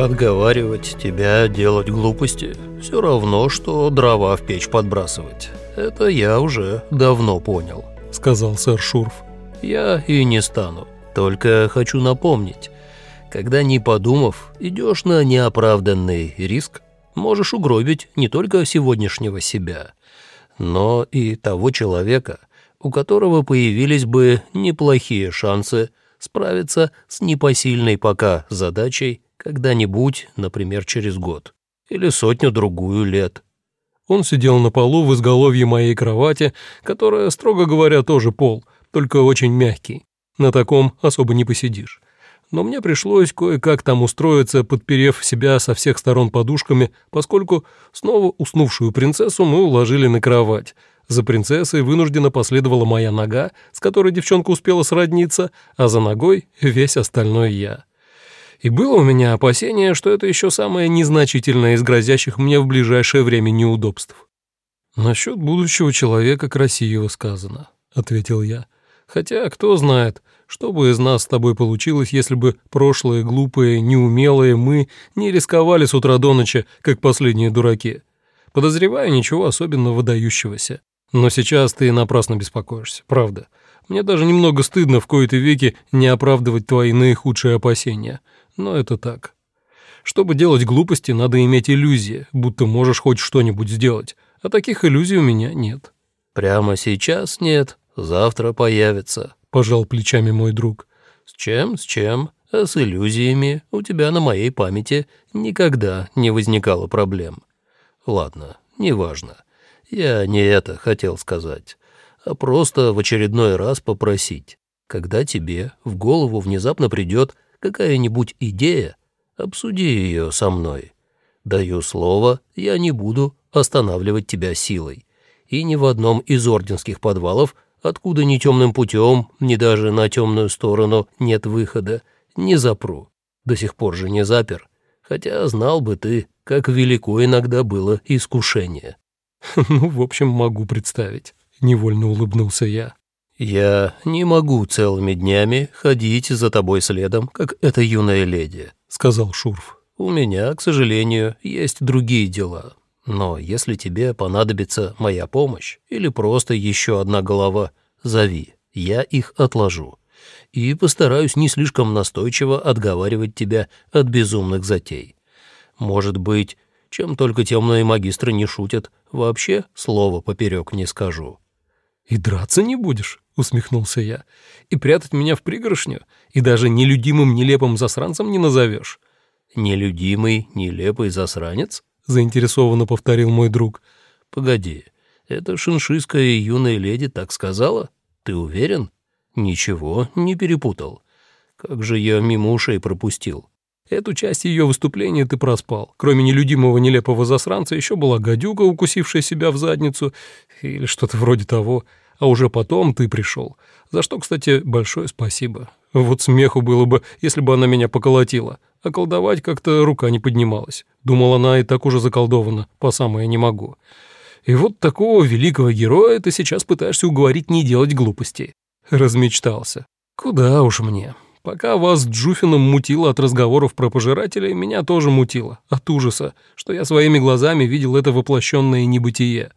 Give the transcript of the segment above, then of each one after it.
Отговаривать тебя делать глупости все равно, что дрова в печь подбрасывать. Это я уже давно понял, сказал сэр Шурф. Я и не стану. Только хочу напомнить, когда не подумав, идешь на неоправданный риск, можешь угробить не только сегодняшнего себя, но и того человека, у которого появились бы неплохие шансы справиться с непосильной пока задачей когда-нибудь, например, через год или сотню-другую лет. Он сидел на полу в изголовье моей кровати, которая, строго говоря, тоже пол, только очень мягкий. На таком особо не посидишь. Но мне пришлось кое-как там устроиться, подперев себя со всех сторон подушками, поскольку снова уснувшую принцессу мы уложили на кровать. За принцессой вынуждена последовала моя нога, с которой девчонка успела сродниться, а за ногой весь остальной я. И было у меня опасение, что это еще самое незначительное из грозящих мне в ближайшее время неудобств. «Насчет будущего человека красиво сказано», — ответил я. «Хотя, кто знает, что бы из нас с тобой получилось, если бы прошлые, глупые, неумелые мы не рисковали с утра до ночи, как последние дураки? Подозреваю, ничего особенно выдающегося. Но сейчас ты напрасно беспокоишься, правда. Мне даже немного стыдно в кои-то веки не оправдывать твои наихудшие опасения но это так. Чтобы делать глупости, надо иметь иллюзии, будто можешь хоть что-нибудь сделать, а таких иллюзий у меня нет». «Прямо сейчас нет, завтра появится», — пожал плечами мой друг. «С чем, с чем, а с иллюзиями у тебя на моей памяти никогда не возникало проблем. Ладно, неважно. Я не это хотел сказать, а просто в очередной раз попросить, когда тебе в голову внезапно придет какая-нибудь идея, обсуди ее со мной. Даю слово, я не буду останавливать тебя силой. И ни в одном из орденских подвалов, откуда ни темным путем, ни даже на темную сторону нет выхода, не запру. До сих пор же не запер. Хотя знал бы ты, как велико иногда было искушение. «Ну, в общем, могу представить», — невольно улыбнулся я. «Я не могу целыми днями ходить за тобой следом, как эта юная леди», — сказал Шурф. «У меня, к сожалению, есть другие дела. Но если тебе понадобится моя помощь или просто еще одна голова, зови, я их отложу. И постараюсь не слишком настойчиво отговаривать тебя от безумных затей. Может быть, чем только темные магистры не шутят, вообще слова поперек не скажу». «И драться не будешь?» — усмехнулся я. «И прятать меня в пригоршню? И даже нелюдимым нелепым засранцем не назовешь?» «Нелюдимый нелепый засранец?» — заинтересованно повторил мой друг. «Погоди, эта шиншистская юная леди так сказала? Ты уверен?» «Ничего, не перепутал. Как же я мимо ушей пропустил?» Эту часть ее выступления ты проспал. Кроме нелюдимого нелепого засранца еще была гадюка, укусившая себя в задницу, или что-то вроде того а уже потом ты пришел. За что, кстати, большое спасибо. Вот смеху было бы, если бы она меня поколотила. А колдовать как-то рука не поднималась. Думал, она и так уже заколдована, по самое не могу. И вот такого великого героя ты сейчас пытаешься уговорить не делать глупостей. Размечтался. Куда уж мне. Пока вас Джуфином мутило от разговоров про пожирателей, меня тоже мутило от ужаса, что я своими глазами видел это воплощенное небытие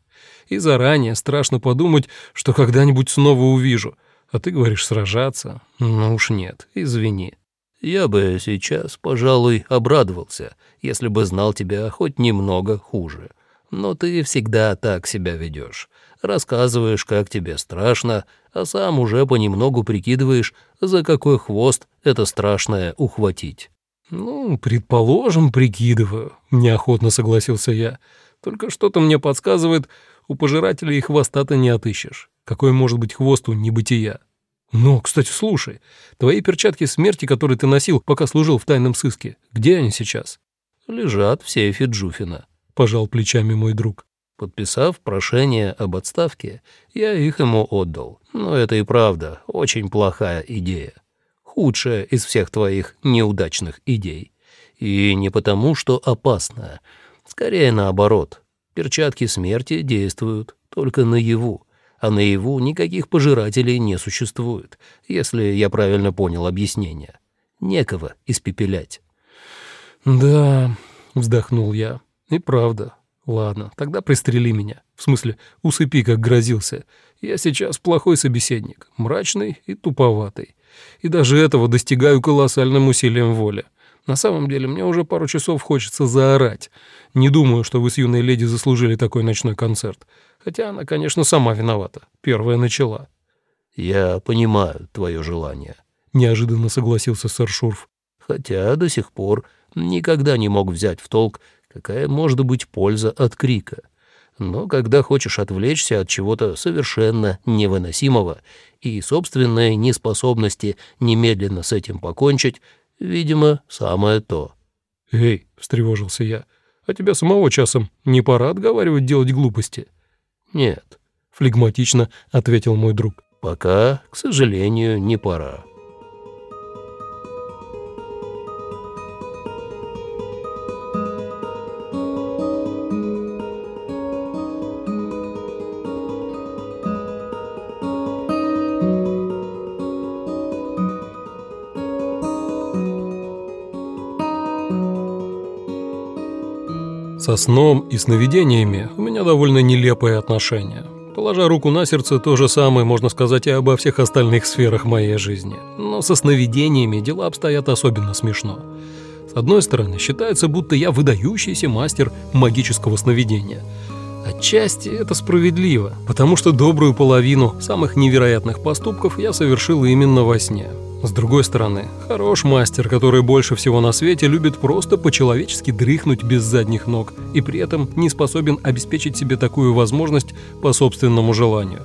и заранее страшно подумать, что когда-нибудь снова увижу. А ты говоришь сражаться? Ну уж нет, извини. Я бы сейчас, пожалуй, обрадовался, если бы знал тебя хоть немного хуже. Но ты всегда так себя ведешь. Рассказываешь, как тебе страшно, а сам уже понемногу прикидываешь, за какой хвост это страшное ухватить. «Ну, предположим, прикидываю», — неохотно согласился я. «Только что-то мне подсказывает, у пожирателей хвоста-то не отыщешь. Какой может быть хвост у небытия? Но, кстати, слушай, твои перчатки смерти, которые ты носил, пока служил в тайном сыске, где они сейчас? Лежат в сейфе Джуфина, пожал плечами мой друг. Подписав прошение об отставке, я их ему отдал. Но это и правда очень плохая идея. Худшая из всех твоих неудачных идей. И не потому, что опасная. Скорее наоборот. Перчатки смерти действуют только наяву, а наяву никаких пожирателей не существует, если я правильно понял объяснение. Некого испепелять. «Да», — вздохнул я, — «и правда. Ладно, тогда пристрели меня. В смысле, усыпи, как грозился. Я сейчас плохой собеседник, мрачный и туповатый. И даже этого достигаю колоссальным усилием воли. На самом деле, мне уже пару часов хочется заорать. Не думаю, что вы с юной леди заслужили такой ночной концерт. Хотя она, конечно, сама виновата. Первая начала». «Я понимаю твое желание», — неожиданно согласился сэр Шурф. «Хотя до сих пор никогда не мог взять в толк, какая может быть польза от крика. Но когда хочешь отвлечься от чего-то совершенно невыносимого и собственной неспособности немедленно с этим покончить, видимо, самое то». «Эй», — встревожился я, — «а тебя самого часом не пора отговаривать делать глупости?» «Нет», — флегматично ответил мой друг. «Пока, к сожалению, не пора». Со сном и сновидениями у меня довольно нелепые отношения. Положа руку на сердце, то же самое можно сказать и обо всех остальных сферах моей жизни. Но со сновидениями дела обстоят особенно смешно. С одной стороны, считается, будто я выдающийся мастер магического сновидения. Отчасти это справедливо, потому что добрую половину самых невероятных поступков я совершил именно во сне. С другой стороны, хорош мастер, который больше всего на свете любит просто по-человечески дрыхнуть без задних ног и при этом не способен обеспечить себе такую возможность по собственному желанию.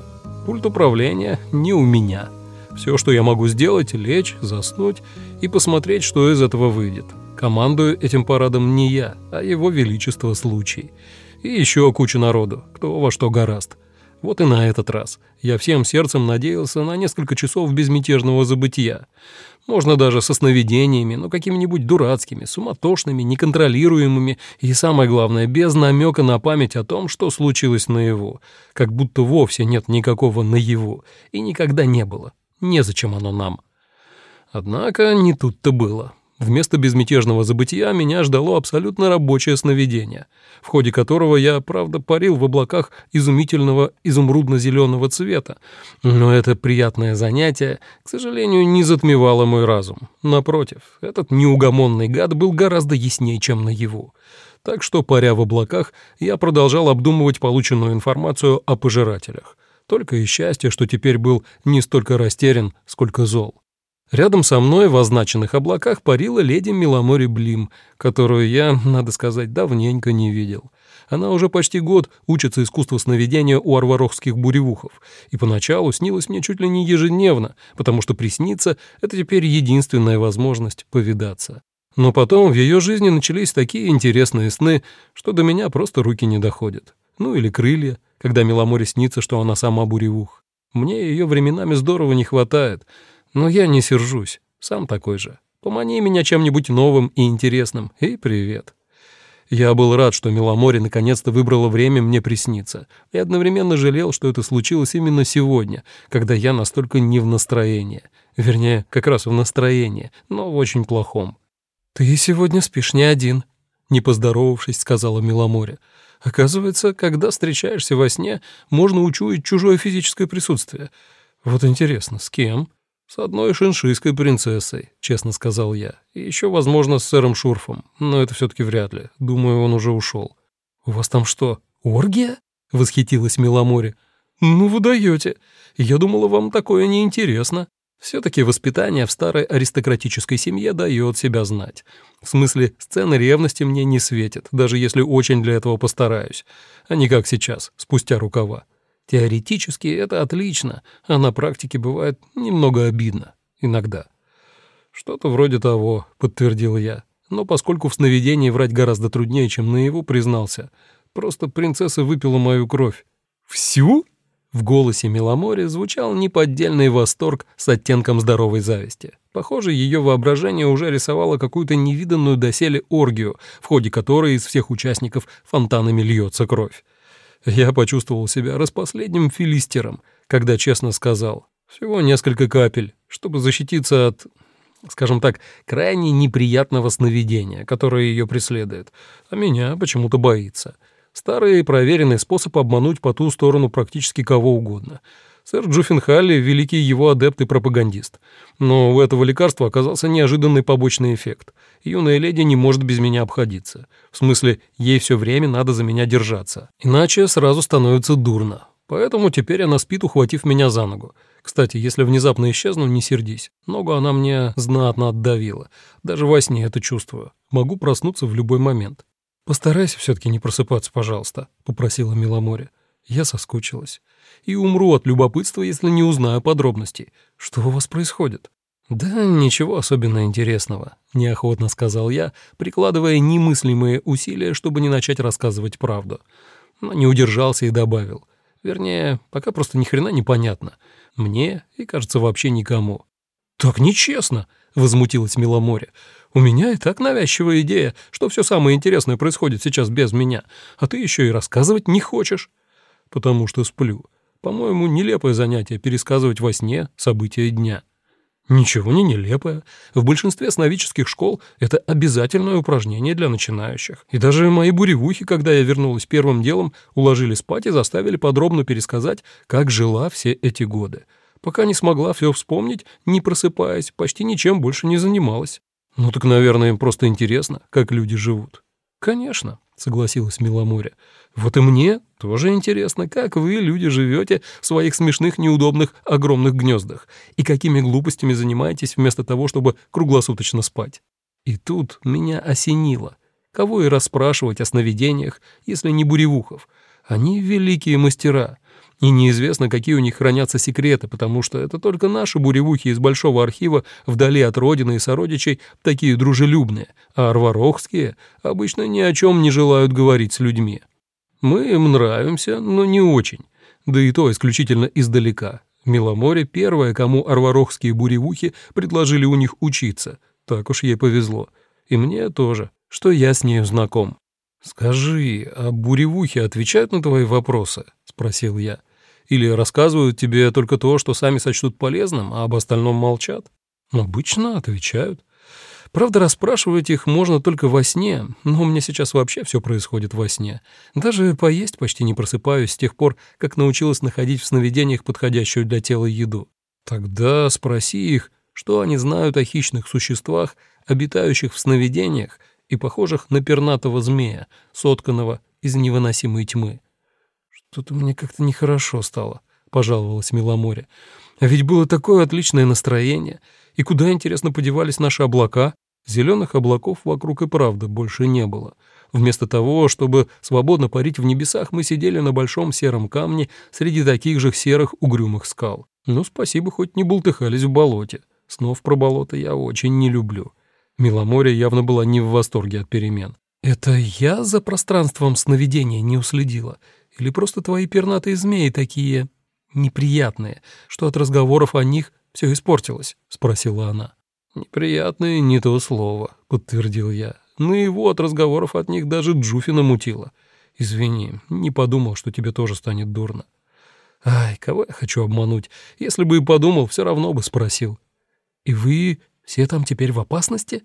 Пульт управления не у меня. Все, что я могу сделать, лечь, заснуть и посмотреть, что из этого выйдет. Командую этим парадом не я, а его величество случай. И еще куча народу, кто во что гораст. Вот и на этот раз. Я всем сердцем надеялся на несколько часов безмятежного забытия. Можно даже со сновидениями, но какими-нибудь дурацкими, суматошными, неконтролируемыми и, самое главное, без намека на память о том, что случилось наяву. Как будто вовсе нет никакого наяву и никогда не было. Незачем оно нам. Однако не тут-то было. Вместо безмятежного забытия меня ждало абсолютно рабочее сновидение, в ходе которого я, правда, парил в облаках изумительного изумрудно-зеленого цвета, но это приятное занятие, к сожалению, не затмевало мой разум. Напротив, этот неугомонный гад был гораздо яснее, чем наяву. Так что, паря в облаках, я продолжал обдумывать полученную информацию о пожирателях. Только и счастье, что теперь был не столько растерян, сколько зол. Рядом со мной в означенных облаках парила леди Миломори Блим, которую я, надо сказать, давненько не видел. Она уже почти год учится искусству сновидения у арварохских буревухов, и поначалу снилась мне чуть ли не ежедневно, потому что присниться — это теперь единственная возможность повидаться. Но потом в ее жизни начались такие интересные сны, что до меня просто руки не доходят. Ну или крылья, когда Миломоре снится, что она сама буревух. Мне ее временами здорово не хватает — но я не сержусь, сам такой же. Помани меня чем-нибудь новым и интересным, и привет. Я был рад, что Миломори наконец-то выбрала время мне присниться, и одновременно жалел, что это случилось именно сегодня, когда я настолько не в настроении. Вернее, как раз в настроении, но в очень плохом. «Ты сегодня спишь не один», — не поздоровавшись, сказала Миломори. «Оказывается, когда встречаешься во сне, можно учуять чужое физическое присутствие. Вот интересно, с кем?» «С одной шиншийской принцессой», — честно сказал я. «И еще, возможно, с сэром Шурфом, но это все-таки вряд ли. Думаю, он уже ушел». «У вас там что, оргия?» — восхитилась Миломори. «Ну вы даете. Я думала, вам такое неинтересно». Все-таки воспитание в старой аристократической семье дает себя знать. В смысле, сцены ревности мне не светят, даже если очень для этого постараюсь, а не как сейчас, спустя рукава. Теоретически это отлично, а на практике бывает немного обидно. Иногда. «Что-то вроде того», — подтвердил я. Но поскольку в сновидении врать гораздо труднее, чем на его признался, просто принцесса выпила мою кровь. «Всю?» В голосе Меломори звучал неподдельный восторг с оттенком здоровой зависти. Похоже, ее воображение уже рисовало какую-то невиданную доселе оргию, в ходе которой из всех участников фонтанами льется кровь. Я почувствовал себя распоследним филистером, когда честно сказал. Всего несколько капель, чтобы защититься от... скажем так, крайне неприятного сновидения, которое ее преследует, а меня почему-то боится. Старый проверенный способ обмануть по ту сторону практически кого угодно. Сэр Джуффенхалли — великий его адепт и пропагандист. Но у этого лекарства оказался неожиданный побочный эффект. Юная леди не может без меня обходиться. В смысле, ей все время надо за меня держаться. Иначе сразу становится дурно. Поэтому теперь она спит, ухватив меня за ногу. Кстати, если внезапно исчезну, не сердись. Ногу она мне знатно отдавила. Даже во сне это чувствую. Могу проснуться в любой момент. «Постарайся все-таки не просыпаться, пожалуйста», — попросила Миломоре. Я соскучилась. И умру от любопытства, если не узнаю подробностей. Что у вас происходит? «Да ничего особенно интересного», — неохотно сказал я, прикладывая немыслимые усилия, чтобы не начать рассказывать правду. Но не удержался и добавил. Вернее, пока просто ни хрена непонятно. Мне и, кажется, вообще никому. «Так нечестно!» — возмутилась Миломоре. «У меня и так навязчивая идея, что все самое интересное происходит сейчас без меня, а ты еще и рассказывать не хочешь». «Потому что сплю. По-моему, нелепое занятие пересказывать во сне события дня». Ничего не нелепое. В большинстве сновидческих школ это обязательное упражнение для начинающих. И даже мои буревухи, когда я вернулась первым делом, уложили спать и заставили подробно пересказать, как жила все эти годы. Пока не смогла все вспомнить, не просыпаясь, почти ничем больше не занималась. Ну так, наверное, им просто интересно, как люди живут. Конечно, согласилась Миломоря. Вот и мне тоже интересно, как вы, люди, живете в своих смешных, неудобных, огромных гнездах и какими глупостями занимаетесь вместо того, чтобы круглосуточно спать. И тут меня осенило. Кого и расспрашивать о сновидениях, если не буревухов? Они великие мастера. И неизвестно, какие у них хранятся секреты, потому что это только наши буревухи из Большого архива вдали от родины и сородичей такие дружелюбные, а арварохские обычно ни о чем не желают говорить с людьми. Мы им нравимся, но не очень, да и то исключительно издалека. Миломоре первая, кому арварохские буревухи предложили у них учиться. Так уж ей повезло. И мне тоже, что я с нею знаком. «Скажи, а буревухи отвечают на твои вопросы?» — спросил я. «Или рассказывают тебе только то, что сами сочтут полезным, а об остальном молчат?» «Обычно отвечают. Правда, расспрашивать их можно только во сне, но у меня сейчас вообще все происходит во сне. Даже поесть почти не просыпаюсь с тех пор, как научилась находить в сновидениях подходящую для тела еду. Тогда спроси их, что они знают о хищных существах, обитающих в сновидениях и похожих на пернатого змея, сотканного из невыносимой тьмы. «Что-то мне как-то нехорошо стало», — пожаловалась Миломоре. «А ведь было такое отличное настроение». И куда, интересно, подевались наши облака? Зеленых облаков вокруг и правда больше не было. Вместо того, чтобы свободно парить в небесах, мы сидели на большом сером камне среди таких же серых угрюмых скал. Ну, спасибо, хоть не бултыхались в болоте. Снов про болото я очень не люблю. Миломорье явно была не в восторге от перемен. «Это я за пространством сновидения не уследила? Или просто твои пернатые змеи такие неприятные, что от разговоров о них все испортилось?» — спросила она. «Неприятное не то слово», — подтвердил я. «Ну и вот, разговоров от них даже Джуфина мутила. Извини, не подумал, что тебе тоже станет дурно». «Ай, кого я хочу обмануть? Если бы и подумал, все равно бы спросил». «И вы все там теперь в опасности?»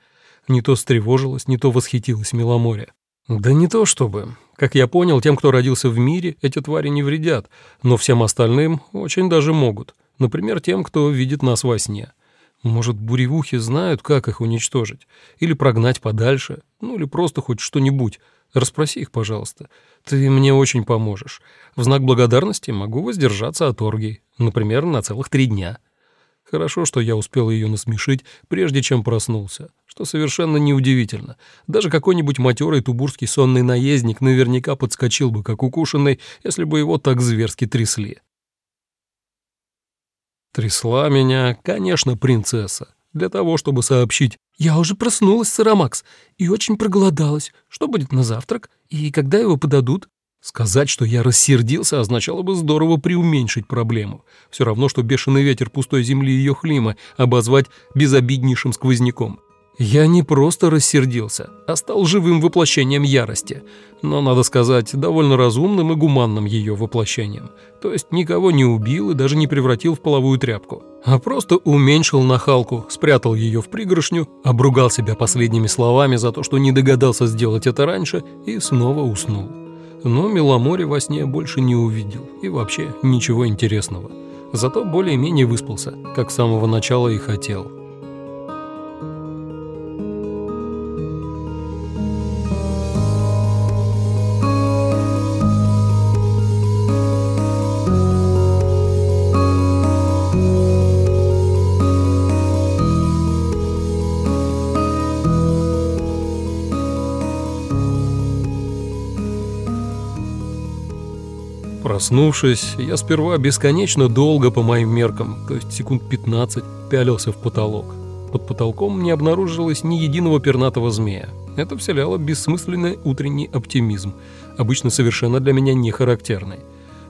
Не то встревожилась, не то восхитилась Миломорья. «Да не то чтобы. Как я понял, тем, кто родился в мире, эти твари не вредят, но всем остальным очень даже могут. Например, тем, кто видит нас во сне. Может, буревухи знают, как их уничтожить? Или прогнать подальше? Ну, или просто хоть что-нибудь. Расспроси их, пожалуйста. Ты мне очень поможешь. В знак благодарности могу воздержаться от оргий. Например, на целых три дня. Хорошо, что я успел ее насмешить, прежде чем проснулся, что совершенно неудивительно. Даже какой-нибудь матерый тубурский сонный наездник наверняка подскочил бы, как укушенный, если бы его так зверски трясли. Трясла меня, конечно, принцесса, для того, чтобы сообщить. «Я уже проснулась, Сарамакс, и очень проголодалась. Что будет на завтрак? И когда его подадут?» Сказать, что я рассердился, означало бы здорово преуменьшить проблему. Все равно, что бешеный ветер пустой земли ее хлима обозвать безобиднейшим сквозняком. Я не просто рассердился, а стал живым воплощением ярости, но, надо сказать, довольно разумным и гуманным ее воплощением. То есть никого не убил и даже не превратил в половую тряпку, а просто уменьшил нахалку, спрятал ее в пригоршню, обругал себя последними словами за то, что не догадался сделать это раньше, и снова уснул. Но Меломори во сне больше не увидел, и вообще ничего интересного. Зато более-менее выспался, как с самого начала и хотел. Проснувшись, я сперва бесконечно долго по моим меркам, то есть секунд 15, пялился в потолок. Под потолком не обнаружилось ни единого пернатого змея. Это вселяло бессмысленный утренний оптимизм, обычно совершенно для меня не характерный.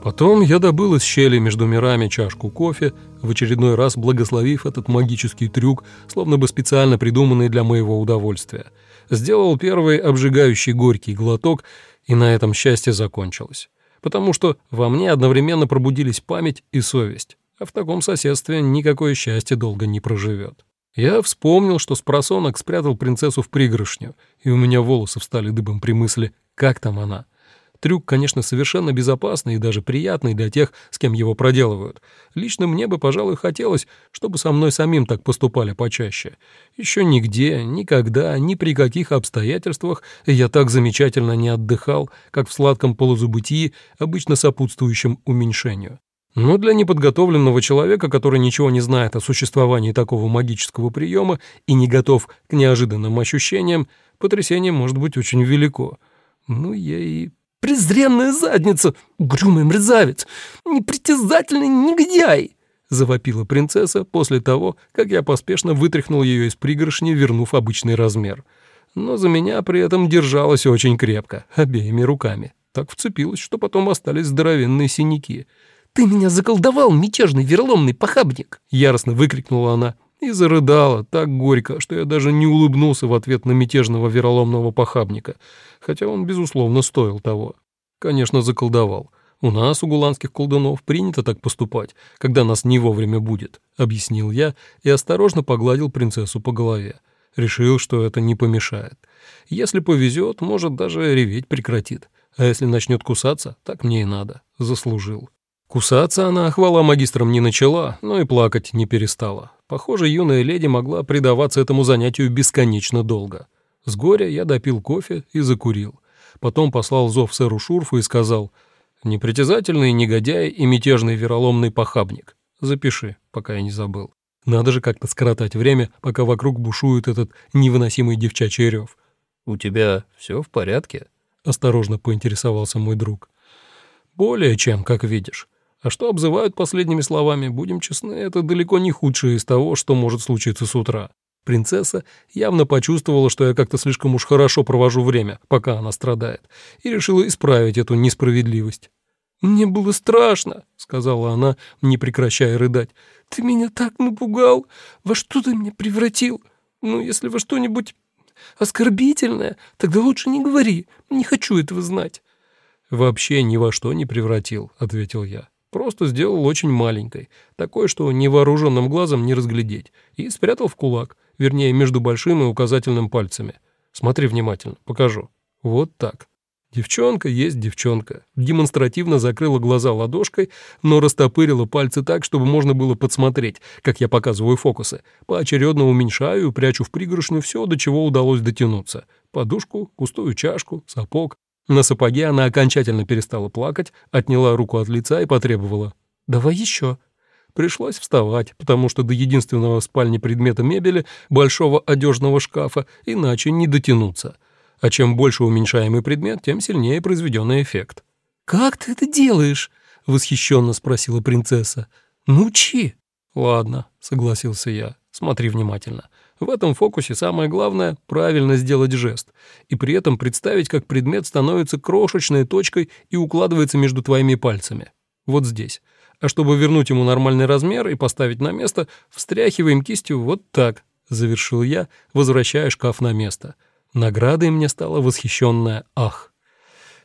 Потом я добыл из щели между мирами чашку кофе, в очередной раз благословив этот магический трюк, словно бы специально придуманный для моего удовольствия. Сделал первый обжигающий горький глоток, и на этом счастье закончилось потому что во мне одновременно пробудились память и совесть, а в таком соседстве никакое счастье долго не проживет. Я вспомнил, что с просонок спрятал принцессу в пригоршню, и у меня волосы встали дыбом при мысли, как там она. Трюк, конечно, совершенно безопасный и даже приятный для тех, с кем его проделывают. Лично мне бы, пожалуй, хотелось, чтобы со мной самим так поступали почаще. Еще нигде, никогда, ни при каких обстоятельствах я так замечательно не отдыхал, как в сладком полузабытии, обычно сопутствующем уменьшению. Но для неподготовленного человека, который ничего не знает о существовании такого магического приема и не готов к неожиданным ощущениям, потрясение может быть очень велико. Ну, я и презренная задница, угрюмый мерзавец, непритязательный негодяй!» — завопила принцесса после того, как я поспешно вытряхнул ее из пригоршни, вернув обычный размер. Но за меня при этом держалась очень крепко, обеими руками. Так вцепилась, что потом остались здоровенные синяки. «Ты меня заколдовал, мятежный вероломный похабник!» — яростно выкрикнула она и зарыдала так горько, что я даже не улыбнулся в ответ на мятежного вероломного похабника, хотя он, безусловно, стоил того. Конечно, заколдовал. У нас, у гуланских колдунов, принято так поступать, когда нас не вовремя будет, объяснил я и осторожно погладил принцессу по голове. Решил, что это не помешает. Если повезет, может, даже реветь прекратит. А если начнет кусаться, так мне и надо. Заслужил. Кусаться она, хвала магистрам, не начала, но и плакать не перестала. Похоже, юная леди могла предаваться этому занятию бесконечно долго. С горя я допил кофе и закурил. Потом послал зов сэру Шурфу и сказал «Непритязательный негодяй и мятежный вероломный похабник. Запиши, пока я не забыл. Надо же как-то скоротать время, пока вокруг бушует этот невыносимый девчачий рев». «У тебя все в порядке?» — осторожно поинтересовался мой друг. «Более чем, как видишь. А что обзывают последними словами, будем честны, это далеко не худшее из того, что может случиться с утра. Принцесса явно почувствовала, что я как-то слишком уж хорошо провожу время, пока она страдает, и решила исправить эту несправедливость. «Мне было страшно», — сказала она, не прекращая рыдать. «Ты меня так напугал! Во что ты меня превратил? Ну, если во что-нибудь оскорбительное, тогда лучше не говори, не хочу этого знать». «Вообще ни во что не превратил», — ответил я. Просто сделал очень маленькой, такой, что невооруженным глазом не разглядеть, и спрятал в кулак, вернее, между большим и указательным пальцами. Смотри внимательно, покажу. Вот так. Девчонка есть девчонка. Демонстративно закрыла глаза ладошкой, но растопырила пальцы так, чтобы можно было подсмотреть, как я показываю фокусы. Поочередно уменьшаю прячу в пригоршню все, до чего удалось дотянуться. Подушку, пустую чашку, сапог. На сапоге она окончательно перестала плакать, отняла руку от лица и потребовала. «Давай еще». Пришлось вставать, потому что до единственного в спальне предмета мебели, большого одежного шкафа, иначе не дотянуться. А чем больше уменьшаемый предмет, тем сильнее произведенный эффект. «Как ты это делаешь?» — восхищенно спросила принцесса. «Научи». «Ладно», — согласился я. «Смотри внимательно. В этом фокусе самое главное — правильно сделать жест, и при этом представить, как предмет становится крошечной точкой и укладывается между твоими пальцами. Вот здесь. А чтобы вернуть ему нормальный размер и поставить на место, встряхиваем кистью вот так. — завершил я, возвращая шкаф на место. Наградой мне стало восхищенное «ах».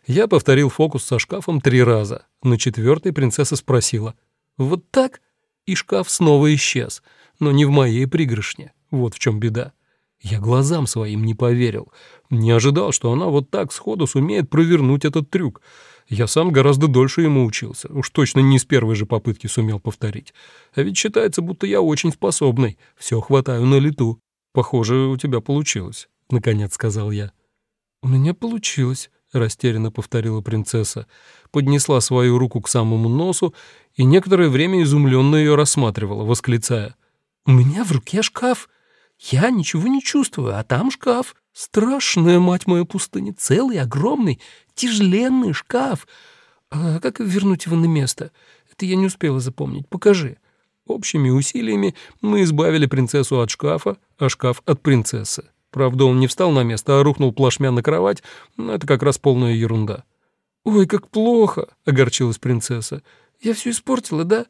Я повторил фокус со шкафом три раза. На четвертый принцесса спросила «Вот так?» И шкаф снова исчез, но не в моей пригоршне. Вот в чем беда. Я глазам своим не поверил. Не ожидал, что она вот так сходу сумеет провернуть этот трюк. Я сам гораздо дольше ему учился. Уж точно не с первой же попытки сумел повторить. А ведь считается, будто я очень способный. Все хватаю на лету. Похоже, у тебя получилось, — наконец сказал я. «У меня получилось», — растерянно повторила принцесса, поднесла свою руку к самому носу и некоторое время изумленно ее рассматривала, восклицая. «У меня в руке шкаф. Я ничего не чувствую, а там шкаф. Страшная, мать моя, пустыня, целый, огромный, тяжеленный шкаф. А как вернуть его на место? Это я не успела запомнить. Покажи». Общими усилиями мы избавили принцессу от шкафа, а шкаф от принцессы. Правда, он не встал на место, а рухнул плашмя на кровать, но это как раз полная ерунда. «Ой, как плохо!» — огорчилась принцесса. «Я все испортила, да?»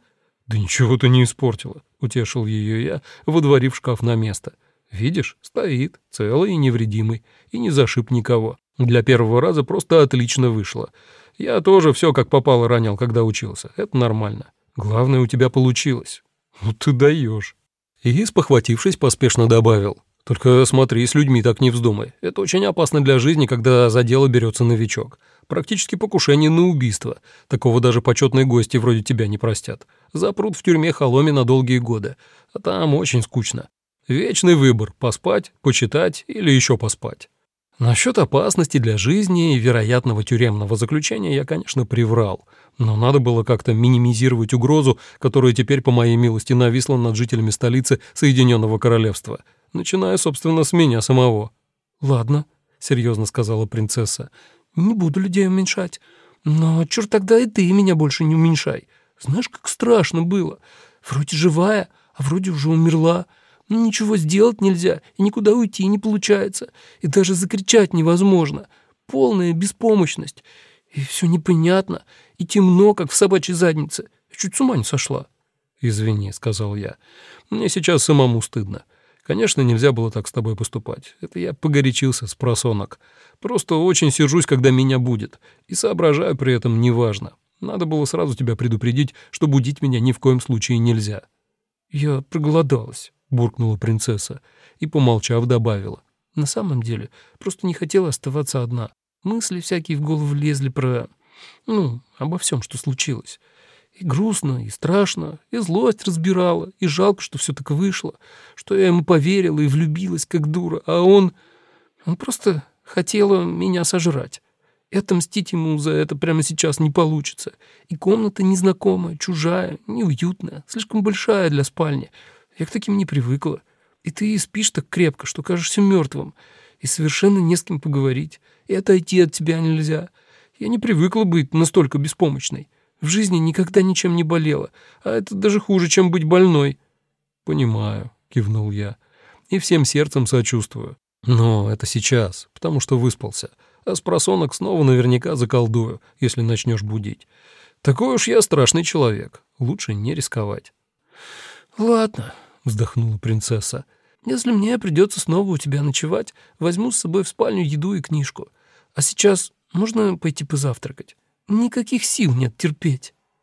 «Да ничего ты не испортила», — утешил ее я, выдворив шкаф на место. «Видишь, стоит, целый и невредимый, и не зашиб никого. Для первого раза просто отлично вышло. Я тоже все как попало ронял, когда учился. Это нормально. Главное, у тебя получилось». «Ну ты даешь». И, спохватившись, поспешно добавил. Только смотри, с людьми так не вздумай. Это очень опасно для жизни, когда за дело берется новичок. Практически покушение на убийство. Такого даже почетные гости вроде тебя не простят. Запрут в тюрьме холоме на долгие годы. А там очень скучно. Вечный выбор – поспать, почитать или еще поспать. Насчет опасности для жизни и вероятного тюремного заключения я, конечно, приврал, но надо было как-то минимизировать угрозу, которая теперь, по моей милости, нависла над жителями столицы Соединенного Королевства – начиная, собственно, с меня самого. «Ладно», — серьезно сказала принцесса, — «не буду людей уменьшать. Но черт тогда и ты меня больше не уменьшай. Знаешь, как страшно было. Вроде живая, а вроде уже умерла. Ну, ничего сделать нельзя, и никуда уйти не получается, и даже закричать невозможно. Полная беспомощность. И все непонятно, и темно, как в собачьей заднице. Я чуть с ума не сошла». «Извини», — сказал я. «Мне сейчас самому стыдно. Конечно, нельзя было так с тобой поступать. Это я погорячился с просонок. Просто очень сержусь, когда меня будет. И соображаю при этом неважно. Надо было сразу тебя предупредить, что будить меня ни в коем случае нельзя». «Я проголодалась», — буркнула принцесса и, помолчав, добавила. «На самом деле, просто не хотела оставаться одна. Мысли всякие в голову лезли про... ну, обо всем, что случилось. И грустно, и страшно, и злость разбирала, и жалко, что все так вышло, что я ему поверила и влюбилась, как дура, а он... Он просто хотел меня сожрать. И отомстить ему за это прямо сейчас не получится. И комната незнакомая, чужая, неуютная, слишком большая для спальни. Я к таким не привыкла. И ты спишь так крепко, что кажешься мертвым. И совершенно не с кем поговорить. И отойти от тебя нельзя. Я не привыкла быть настолько беспомощной. В жизни никогда ничем не болела, а это даже хуже, чем быть больной». «Понимаю», — кивнул я, — «и всем сердцем сочувствую. Но это сейчас, потому что выспался, а с просонок снова наверняка заколдую, если начнешь будить. Такой уж я страшный человек, лучше не рисковать». «Ладно», — вздохнула принцесса, — «если мне придется снова у тебя ночевать, возьму с собой в спальню еду и книжку. А сейчас можно пойти позавтракать?» Никаких сил нет терпеть.